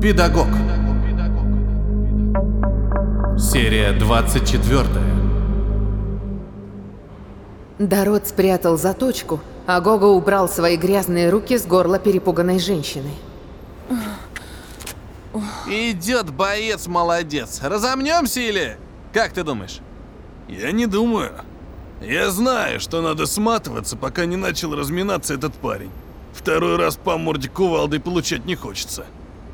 Педагог. Серия 24. Дород спрятал заточку, а Гога убрал свои грязные руки с горла перепуганной женщины. Идет боец, молодец. Разомнемся или? Как ты думаешь? Я не думаю. Я знаю, что надо сматываться, пока не начал разминаться этот парень. Второй раз по морде кувалдой получать не хочется.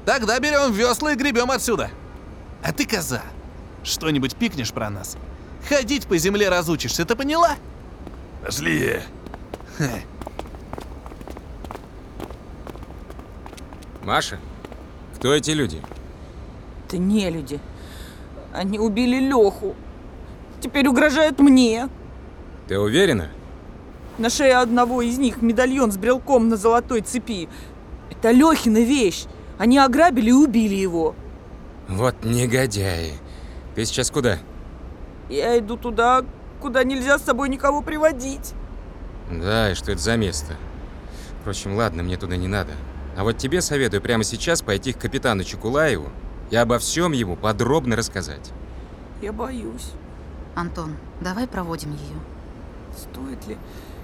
Тогда берем весла и гребем отсюда. А ты, коза, что-нибудь пикнешь про нас? Ходить по земле разучишься, ты поняла? Пошли. Маша, кто эти люди? Это не люди. Они убили Леху. Теперь угрожают мне. Ты уверена? На шее одного из них медальон с брелком на золотой цепи. Это Лехина вещь. Они ограбили и убили его. Вот негодяи. Ты сейчас куда? Я иду туда, куда нельзя с собой никого приводить. Да, и что это за место? Впрочем, ладно, мне туда не надо. А вот тебе советую прямо сейчас пойти к капитану Чекулаеву и обо всем ему подробно рассказать. Я боюсь. Антон, давай проводим ее. Стоит ли?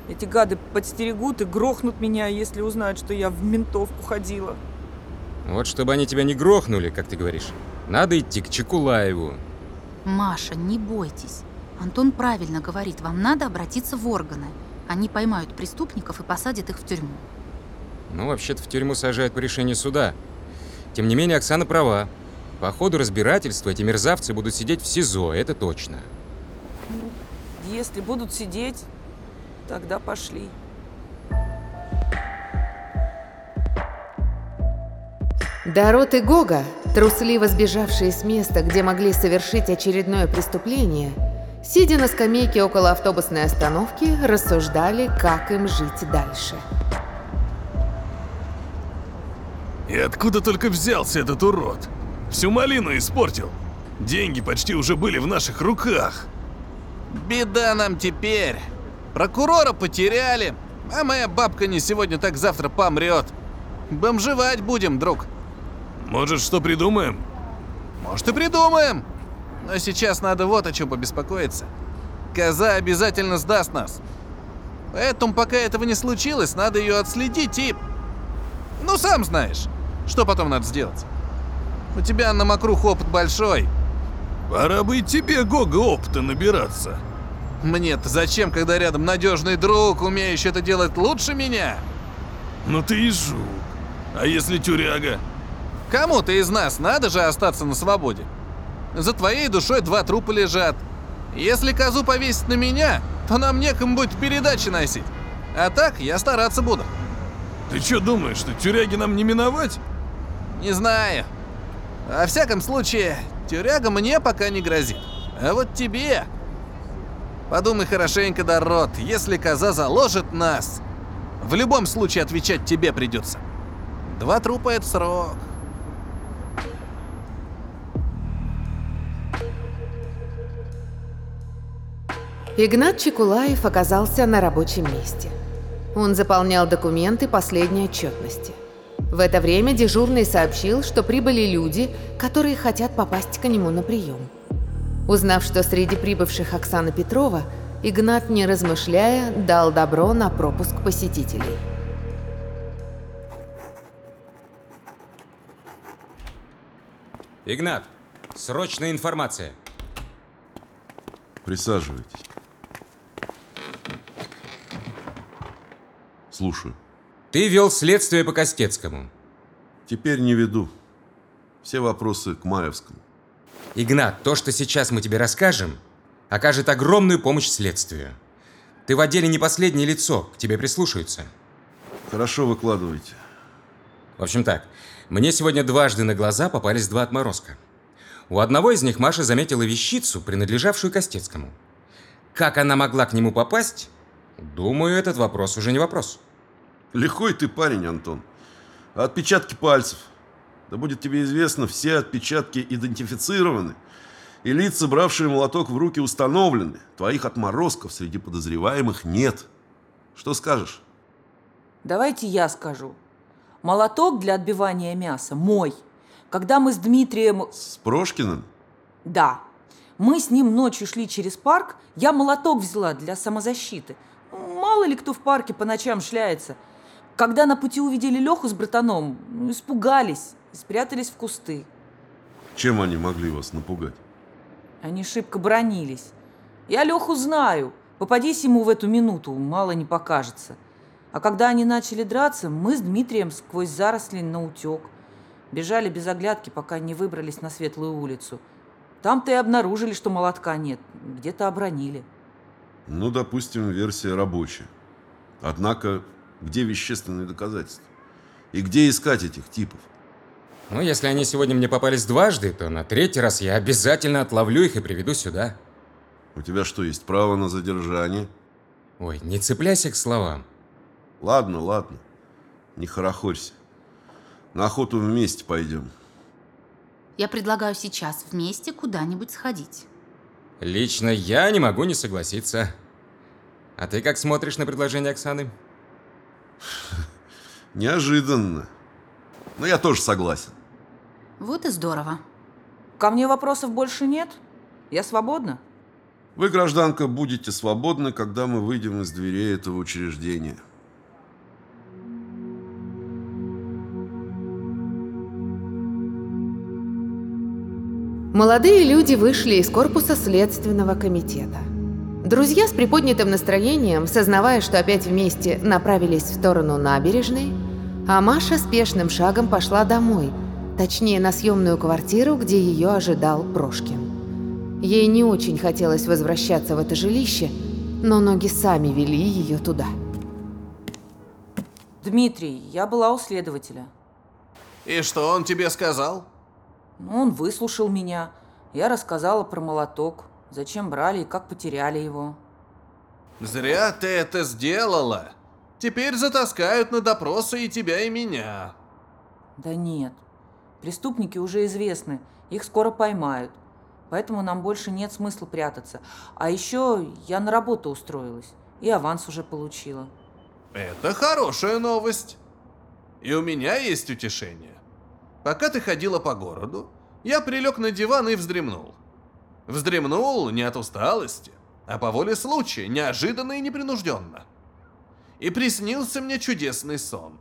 Эти гады подстерегут и грохнут меня, если узнают, что я в ментовку ходила. Вот чтобы они тебя не грохнули, как ты говоришь, надо идти к Чекулаеву. Маша, не бойтесь. Антон правильно говорит, вам надо обратиться в органы. Они поймают преступников и посадят их в тюрьму. Ну, вообще-то в тюрьму сажают по решению суда. Тем не менее, Оксана права. По ходу разбирательства эти мерзавцы будут сидеть в СИЗО, это точно. Если будут сидеть, тогда пошли. Дорот и Гога, трусливо сбежавшие с места, где могли совершить очередное преступление, сидя на скамейке около автобусной остановки, рассуждали, как им жить дальше. И откуда только взялся этот урод? Всю малину испортил. Деньги почти уже были в наших руках. Беда нам теперь. Прокурора потеряли, а моя бабка не сегодня, так завтра помрет. Бомжевать будем, друг. Может, что придумаем? Может и придумаем. Но сейчас надо вот о чем побеспокоиться. Коза обязательно сдаст нас. Поэтому, пока этого не случилось, надо ее отследить и... Ну, сам знаешь, что потом надо сделать. У тебя на мокрух опыт большой. Пора бы и тебе, Гога, опыта набираться. Мне-то зачем, когда рядом надежный друг, умеющий это делать лучше меня? Ну ты и жук. А если тюряга? Кому-то из нас надо же остаться на свободе. За твоей душой два трупа лежат. Если козу повесить на меня, то нам некому будет передачи носить. А так я стараться буду. Ты что думаешь, что тюряги нам не миновать? Не знаю. Во всяком случае, тюряга мне пока не грозит. А вот тебе... Подумай хорошенько, Дорот, если коза заложит нас, в любом случае отвечать тебе придется. Два трупа — это срок. Игнат Чекулаев оказался на рабочем месте. Он заполнял документы последней отчетности. В это время дежурный сообщил, что прибыли люди, которые хотят попасть к нему на прием. Узнав, что среди прибывших Оксана Петрова, Игнат, не размышляя, дал добро на пропуск посетителей. Игнат, срочная информация. Присаживайтесь. Слушаю. Ты вел следствие по Костецкому. Теперь не веду. Все вопросы к Маевскому. Игнат, то, что сейчас мы тебе расскажем, окажет огромную помощь следствию. Ты в отделе не последнее лицо, к тебе прислушаются. Хорошо выкладывайте. В общем так, мне сегодня дважды на глаза попались два отморозка. У одного из них Маша заметила вещицу, принадлежавшую Костецкому. Как она могла к нему попасть? Думаю, этот вопрос уже не вопрос. Лихой ты парень, Антон. Отпечатки пальцев? Да будет тебе известно, все отпечатки идентифицированы. И лица, бравшие молоток в руки, установлены. Твоих отморозков среди подозреваемых нет. Что скажешь? Давайте я скажу. Молоток для отбивания мяса мой. Когда мы с Дмитрием... С Прошкиным? Да. Мы с ним ночью шли через парк, я молоток взяла для самозащиты. Мало ли кто в парке по ночам шляется. Когда на пути увидели Леху с братаном, испугались и спрятались в кусты. Чем они могли вас напугать? Они шибко бронились. Я Леху знаю. Попадись ему в эту минуту, мало не покажется. А когда они начали драться, мы с Дмитрием сквозь заросли на утек. Бежали без оглядки, пока не выбрались на светлую улицу. Там-то и обнаружили, что молотка нет. Где-то обронили. Ну, допустим, версия рабочая. Однако, где вещественные доказательства? И где искать этих типов? Ну, если они сегодня мне попались дважды, то на третий раз я обязательно отловлю их и приведу сюда. У тебя что, есть право на задержание? Ой, не цепляйся к словам. Ладно, ладно. Не хорохорься. На охоту вместе пойдем. Я предлагаю сейчас вместе куда-нибудь сходить. Лично я не могу не согласиться. А ты как смотришь на предложение Оксаны? Неожиданно. Но я тоже согласен. Вот и здорово. Ко мне вопросов больше нет? Я свободна? Вы, гражданка, будете свободны, когда мы выйдем из дверей этого учреждения. Молодые люди вышли из корпуса Следственного комитета. Друзья с приподнятым настроением, сознавая, что опять вместе направились в сторону набережной, а Маша спешным шагом пошла домой, точнее на съемную квартиру, где ее ожидал Прошкин. Ей не очень хотелось возвращаться в это жилище, но ноги сами вели ее туда. Дмитрий, я была у следователя. И что он тебе сказал? Ну, Он выслушал меня. Я рассказала про молоток. Зачем брали и как потеряли его. Зря ты это сделала. Теперь затаскают на допросы и тебя, и меня. Да нет. Преступники уже известны. Их скоро поймают. Поэтому нам больше нет смысла прятаться. А еще я на работу устроилась. И аванс уже получила. Это хорошая новость. И у меня есть утешение. Пока ты ходила по городу, я прилег на диван и вздремнул. Вздремнул не от усталости, а по воле случая, неожиданно и непринужденно. И приснился мне чудесный сон.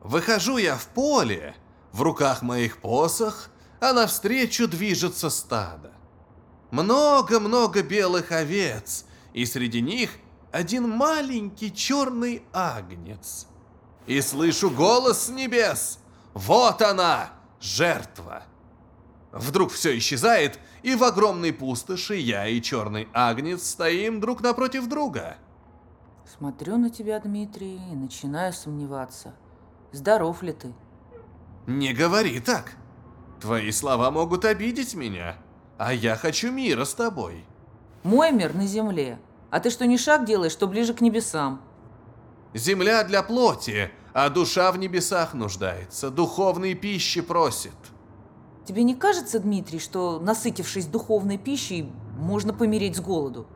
Выхожу я в поле, в руках моих посох, а навстречу движется стадо. Много-много белых овец, и среди них один маленький черный агнец. И слышу голос с небес. Вот она, жертва. Вдруг все исчезает, и в огромной пустоши я и черный агнец стоим друг напротив друга. Смотрю на тебя, Дмитрий, и начинаю сомневаться. Здоров ли ты? Не говори так. Твои слова могут обидеть меня, а я хочу мира с тобой. Мой мир на земле. А ты что, не шаг делаешь, что ближе к небесам? Земля для плоти, а душа в небесах нуждается, духовной пищи просит. Тебе не кажется, Дмитрий, что, насытившись духовной пищей, можно помереть с голоду?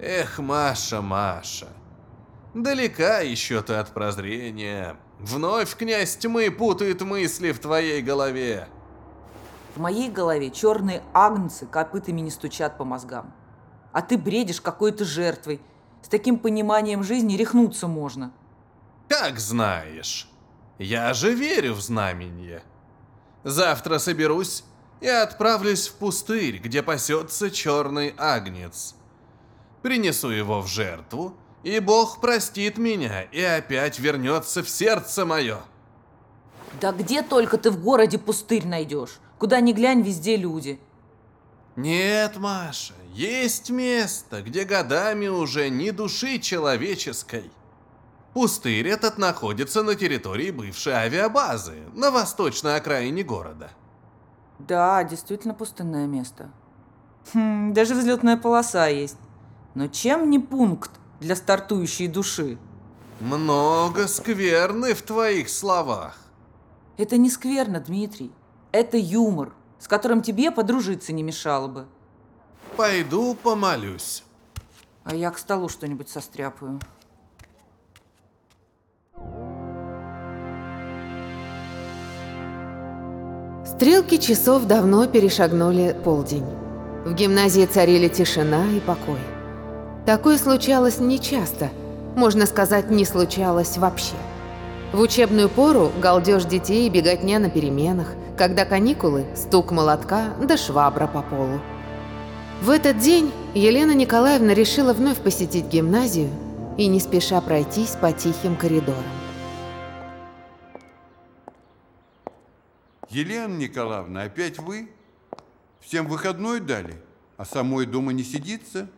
Эх, Маша, Маша, далека еще ты от прозрения. Вновь князь тьмы путает мысли в твоей голове. В моей голове черные агнцы копытами не стучат по мозгам. А ты бредишь какой-то жертвой. С таким пониманием жизни рехнуться можно. Как знаешь. Я же верю в знамение. Завтра соберусь и отправлюсь в пустырь, где пасется черный агнец. Принесу его в жертву, и Бог простит меня и опять вернется в сердце мое. Да где только ты в городе пустырь найдешь? Куда ни глянь, везде люди. Нет, Маша, есть место, где годами уже ни души человеческой. Пустырь этот находится на территории бывшей авиабазы, на восточной окраине города. Да, действительно пустынное место. Хм, даже взлетная полоса есть. Но чем не пункт для стартующей души? Много скверны в твоих словах. Это не скверно, Дмитрий. Это юмор, с которым тебе подружиться не мешало бы. Пойду помолюсь. А я к столу что-нибудь состряпаю. Стрелки часов давно перешагнули полдень. В гимназии царили тишина и покой. Такое случалось нечасто, можно сказать, не случалось вообще. В учебную пору галдеж детей и беготня на переменах, когда каникулы, стук молотка да швабра по полу. В этот день Елена Николаевна решила вновь посетить гимназию и не спеша пройтись по тихим коридорам. Елена Николаевна, опять вы? Всем выходной дали, а самой дома не сидится?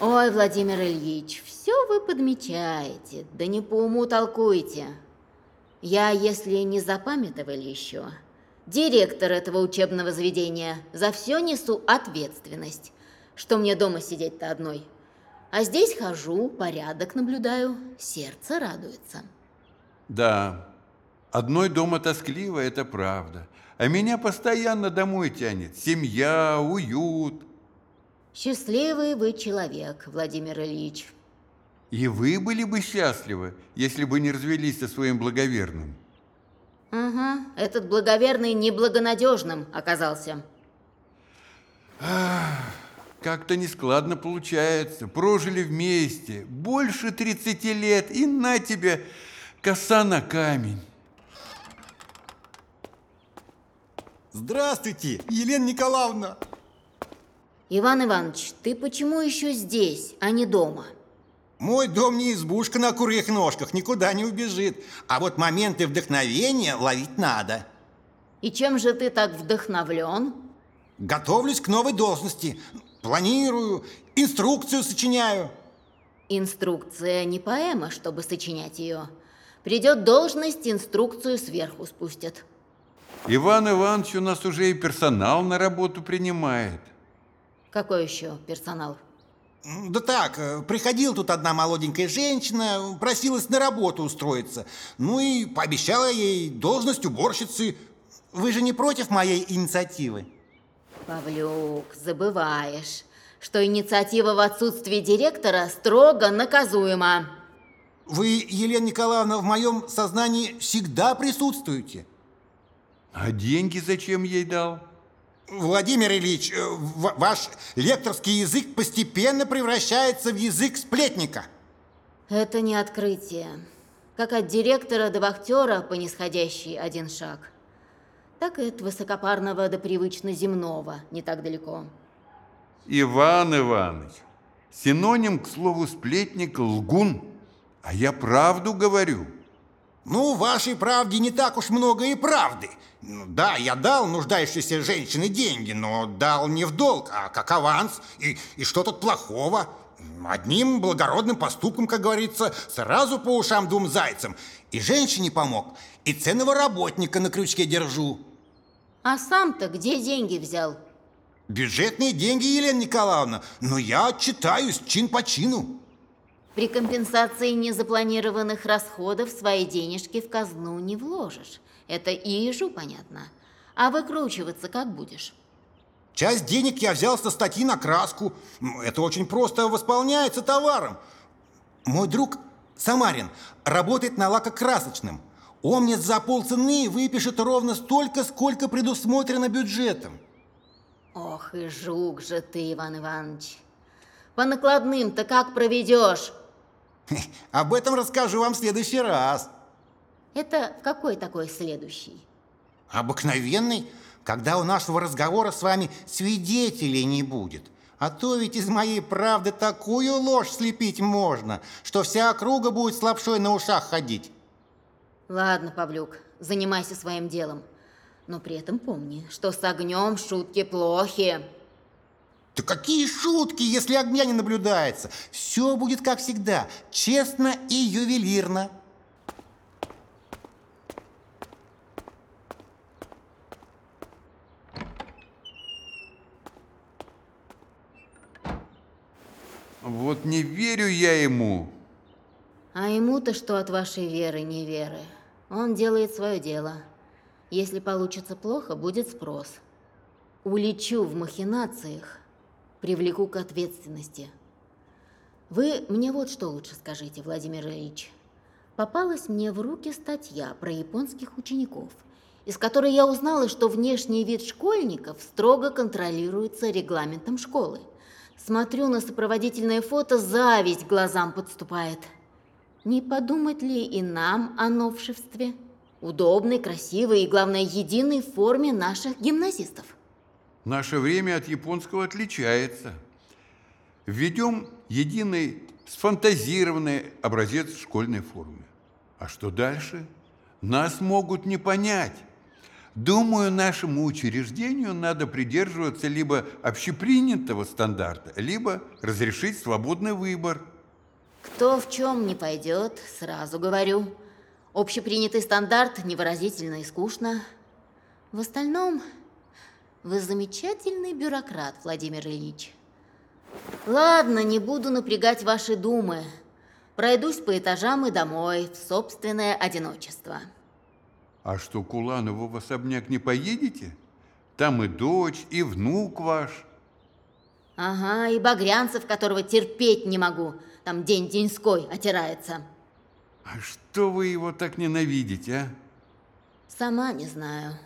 Ой, Владимир Ильич, все вы подмечаете, да не по уму толкуете. Я, если не запамятовали еще, директор этого учебного заведения, за все несу ответственность. Что мне дома сидеть-то одной? А здесь хожу, порядок наблюдаю, сердце радуется. Да, одной дома тоскливо, это правда. А меня постоянно домой тянет. Семья, уют. Счастливый вы человек, Владимир Ильич. И вы были бы счастливы, если бы не развелись со своим благоверным. Ага, этот благоверный неблагонадежным оказался. Как-то нескладно получается. Прожили вместе больше 30 лет, и на тебе коса на камень. Здравствуйте, Елена Николаевна! Иван Иванович, ты почему еще здесь, а не дома? Мой дом не избушка на курьих ножках, никуда не убежит. А вот моменты вдохновения ловить надо. И чем же ты так вдохновлен? Готовлюсь к новой должности. Планирую, инструкцию сочиняю. Инструкция не поэма, чтобы сочинять ее. Придет должность, инструкцию сверху спустят. Иван Иванович у нас уже и персонал на работу принимает. Какой еще персонал? Да так, э, приходила тут одна молоденькая женщина, просилась на работу устроиться. Ну и пообещала ей должность уборщицы. Вы же не против моей инициативы? Павлюк, забываешь, что инициатива в отсутствии директора строго наказуема. Вы, Елена Николаевна, в моем сознании всегда присутствуете. А деньги зачем ей дал? Владимир Ильич, э, ваш лекторский язык постепенно превращается в язык сплетника. Это не открытие. Как от директора до вахтера по нисходящей один шаг, так и от высокопарного до привычно земного не так далеко. Иван Иванович, синоним к слову сплетник – лгун. А я правду говорю. Ну, в вашей правде не так уж много и правды. Ну, да, я дал нуждающейся женщине деньги, но дал не в долг, а как аванс. И, и что тут плохого? Одним благородным поступком, как говорится, сразу по ушам двум зайцам. И женщине помог, и ценного работника на крючке держу. А сам-то где деньги взял? Бюджетные деньги, Елена Николаевна, но я отчитаюсь чин по чину. При компенсации незапланированных расходов свои денежки в казну не вложишь. Это и ежу понятно. А выкручиваться как будешь? Часть денег я взял со статьи на краску. Это очень просто восполняется товаром. Мой друг Самарин работает на лакокрасочном. Он мне за полцены выпишет ровно столько, сколько предусмотрено бюджетом. Ох и жук же ты, Иван Иванович. По накладным-то как проведешь? Об этом расскажу вам в следующий раз. Это какой такой следующий? Обыкновенный, когда у нашего разговора с вами свидетелей не будет. А то ведь из моей правды такую ложь слепить можно, что вся округа будет с лапшой на ушах ходить. Ладно, Павлюк, занимайся своим делом. Но при этом помни, что с огнем шутки плохи. Какие шутки, если огня не наблюдается? Все будет как всегда, честно и ювелирно. Вот не верю я ему. А ему-то что от вашей веры, не веры? Он делает свое дело. Если получится плохо, будет спрос. Улечу в махинациях, привлеку к ответственности. Вы мне вот что лучше скажите, Владимир Ильич. Попалась мне в руки статья про японских учеников. из которой я узнала, что внешний вид школьников строго контролируется регламентом школы. Смотрю на сопроводительное фото, зависть глазам подступает. Не подумать ли и нам о новшестве? Удобной, красивой и, главное, единой форме наших гимназистов. Наше время от японского отличается. Введем единый сфантазированный образец школьной формы. А что дальше? Нас могут не понять. Думаю, нашему учреждению надо придерживаться либо общепринятого стандарта, либо разрешить свободный выбор. Кто в чем не пойдет, сразу говорю. Общепринятый стандарт невыразительно и скучно. В остальном, вы замечательный бюрократ, Владимир Ильич. Ладно, не буду напрягать ваши думы. Пройдусь по этажам и домой, в собственное одиночество. А что, к Уланову в особняк не поедете? Там и дочь, и внук ваш. Ага, и Багрянцев, которого терпеть не могу. Там день-деньской отирается. А что вы его так ненавидите, а? Сама не знаю.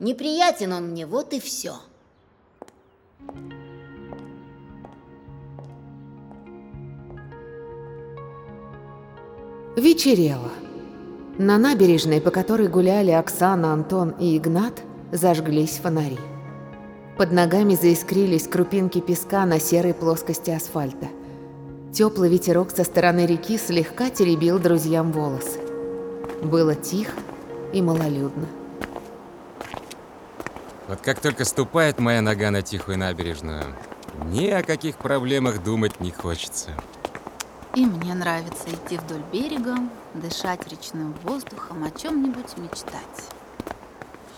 Неприятен он мне, вот и все. Вечерело. На набережной, по которой гуляли Оксана, Антон и Игнат, зажглись фонари. Под ногами заискрились крупинки песка на серой плоскости асфальта. Теплый ветерок со стороны реки слегка теребил друзьям волосы. Было тихо и малолюдно. Вот как только ступает моя нога на тихую набережную, ни о каких проблемах думать не хочется. И мне нравится идти вдоль берега, дышать речным воздухом, о чем-нибудь мечтать.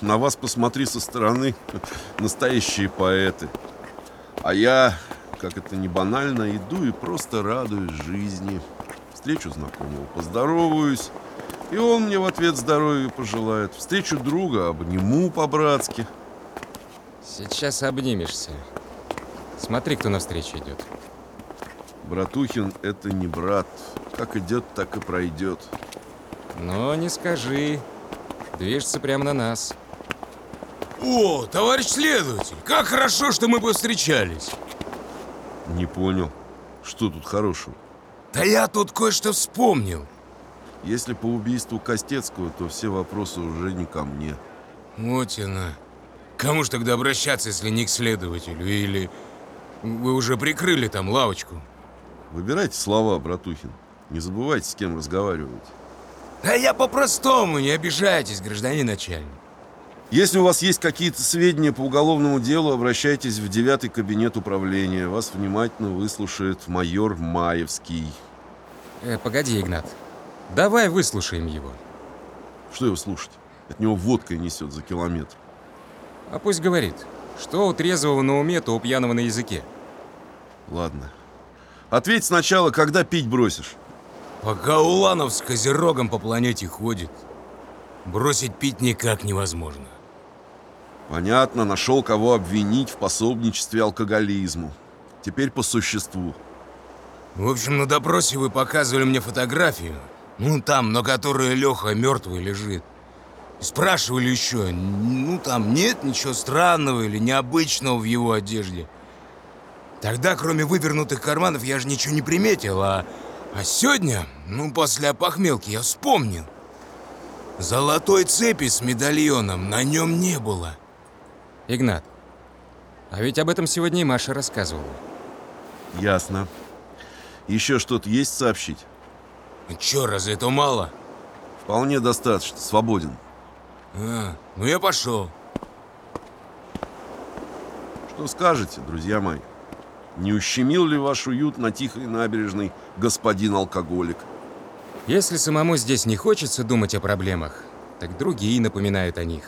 На вас посмотри со стороны. Настоящие поэты. А я, как это не банально, иду и просто радуюсь жизни. Встречу знакомого, поздороваюсь. И он мне в ответ здоровья пожелает. Встречу друга, обниму по-братски. Сейчас обнимешься. Смотри, кто навстречу идет. Братухин — это не брат. Как идет, так и пройдет. Но не скажи. Движется прямо на нас. О, товарищ следователь, как хорошо, что мы повстречались. Не понял. Что тут хорошего? Да я тут кое-что вспомнил. Если по убийству Костецкого, то все вопросы уже не ко мне. Вот она. Кому ж тогда обращаться, если не к следователю? Или вы уже прикрыли там лавочку? Выбирайте слова, братухин. Не забывайте, с кем разговариваете. Да я по-простому, не обижайтесь, гражданин начальник. Если у вас есть какие-то сведения по уголовному делу, обращайтесь в девятый кабинет управления. Вас внимательно выслушает майор Маевский. Э, погоди, Игнат. Давай выслушаем его. Что его слушать? От него водкой несет за километр. А пусть говорит. Что у трезвого на уме, то у пьяного на языке. Ладно. Ответь сначала, когда пить бросишь. Пока Уланов с Козерогом по планете ходит, бросить пить никак невозможно. Понятно, нашел кого обвинить в пособничестве алкоголизму. Теперь по существу. В общем, на допросе вы показывали мне фотографию. Ну, там, на которой Леха мертвый лежит. Спрашивали еще, ну, там нет ничего странного или необычного в его одежде. Тогда, кроме вывернутых карманов, я же ничего не приметил, а... А сегодня, ну, после опохмелки, я вспомнил. Золотой цепи с медальоном на нем не было. Игнат, а ведь об этом сегодня и Маша рассказывала. Ясно. Еще что-то есть сообщить? Че, разве это мало? Вполне достаточно, свободен. А, ну я пошел. Что скажете, друзья мои? Не ущемил ли ваш уют на тихой набережной господин алкоголик? Если самому здесь не хочется думать о проблемах, так другие напоминают о них.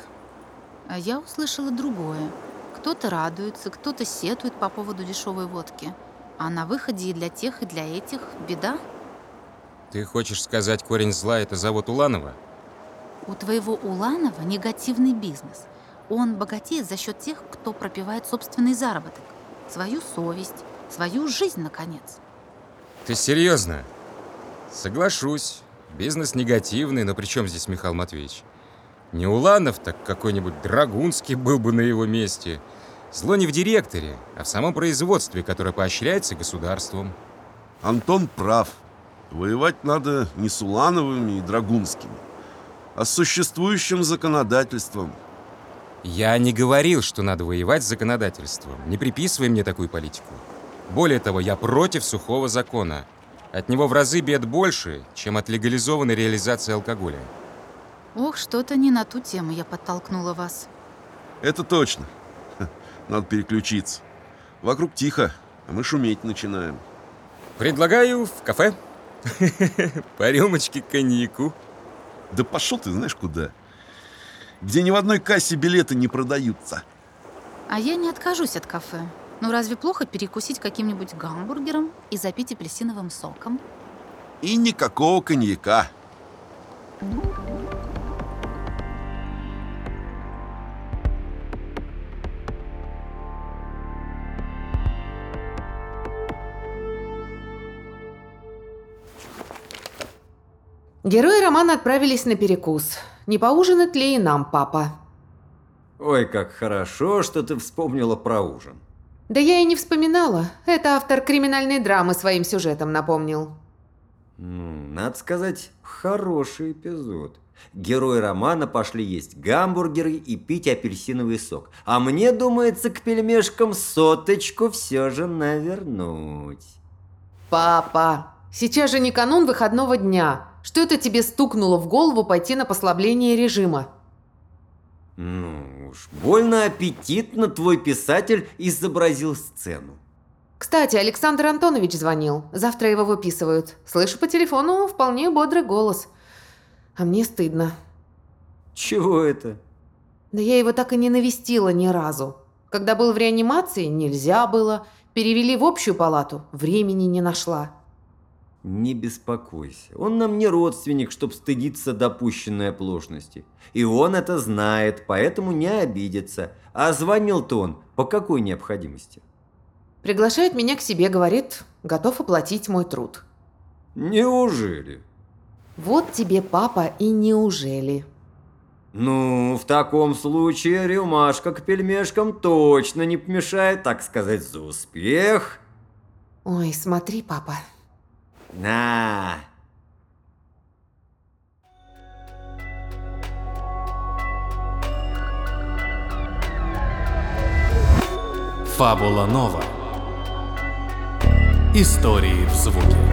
А я услышала другое. Кто-то радуется, кто-то сетует по поводу дешевой водки. А на выходе и для тех, и для этих беда. Ты хочешь сказать, корень зла – это завод Уланова? У твоего Уланова негативный бизнес. Он богатеет за счет тех, кто пропивает собственный заработок, свою совесть, свою жизнь, наконец. Ты серьезно? Соглашусь. Бизнес негативный, но при чем здесь Михаил Матвеевич? Не Уланов, так какой-нибудь Драгунский был бы на его месте. Зло не в директоре, а в самом производстве, которое поощряется государством. Антон прав. Воевать надо не с Улановыми и Драгунскими, а с существующим законодательством. Я не говорил, что надо воевать с законодательством. Не приписывай мне такую политику. Более того, я против сухого закона. От него в разы бед больше, чем от легализованной реализации алкоголя. Ох, что-то не на ту тему я подтолкнула вас. Это точно. Надо переключиться. Вокруг тихо, а мы шуметь начинаем. Предлагаю в кафе. По рюмочке коньяку. Да пошел ты знаешь куда. Где ни в одной кассе билеты не продаются. А я не откажусь от кафе. Ну разве плохо перекусить каким-нибудь гамбургером и запить апельсиновым соком? И никакого коньяка. Герои романа отправились на перекус. Не поужинать ли и нам, папа? Ой, как хорошо, что ты вспомнила про ужин. Да я и не вспоминала. Это автор криминальной драмы своим сюжетом напомнил. Надо сказать, хороший эпизод. Герои романа пошли есть гамбургеры и пить апельсиновый сок. А мне думается, к пельмешкам соточку все же навернуть. Папа, сейчас же не канун выходного дня. Что это тебе стукнуло в голову пойти на послабление режима? Ну уж, больно аппетитно твой писатель изобразил сцену. Кстати, Александр Антонович звонил. Завтра его выписывают. Слышу по телефону вполне бодрый голос. А мне стыдно. Чего это? Да я его так и не навестила ни разу. Когда был в реанимации, нельзя было. Перевели в общую палату, времени не нашла. Не беспокойся, он нам не родственник, чтоб стыдиться допущенной оплошности. И он это знает, поэтому не обидится. А звонил-то он по какой необходимости? Приглашает меня к себе, говорит, готов оплатить мой труд. Неужели? Вот тебе, папа, и неужели. Ну, в таком случае рюмашка к пельмешкам точно не помешает, так сказать, за успех. Ой, смотри, папа. На. Фабула Нова. Истории в звуке.